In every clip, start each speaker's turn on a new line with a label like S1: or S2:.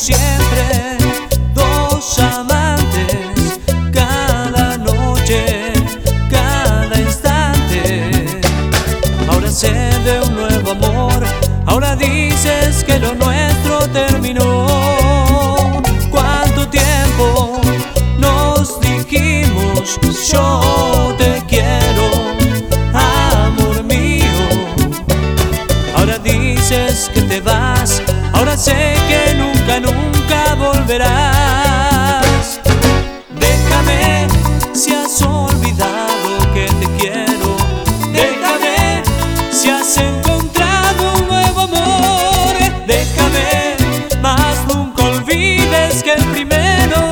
S1: siempre dos amantes cada noche, cada instante. Ahora sé de un nuevo amor, ahora dices que lo nuestro terminó. ¿Cuánto tiempo nos dijimos yo te quiero, amor mío? Ahora dices que te vas, ahora sé volverás. Déjame si has olvidado que te quiero. Déjame si has encontrado un nuevo amor. Déjame, más nunca olvides que el primero.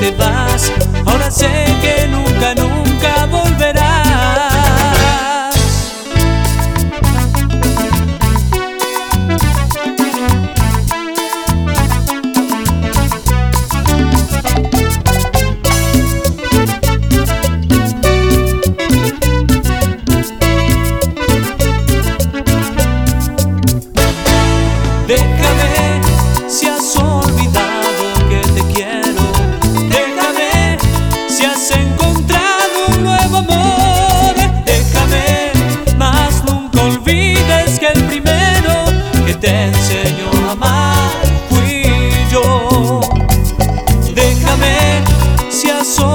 S1: te vas, ahora sé que nunca, nunca volverás. Déjame si asombro. si a